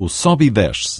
O sobe e desce.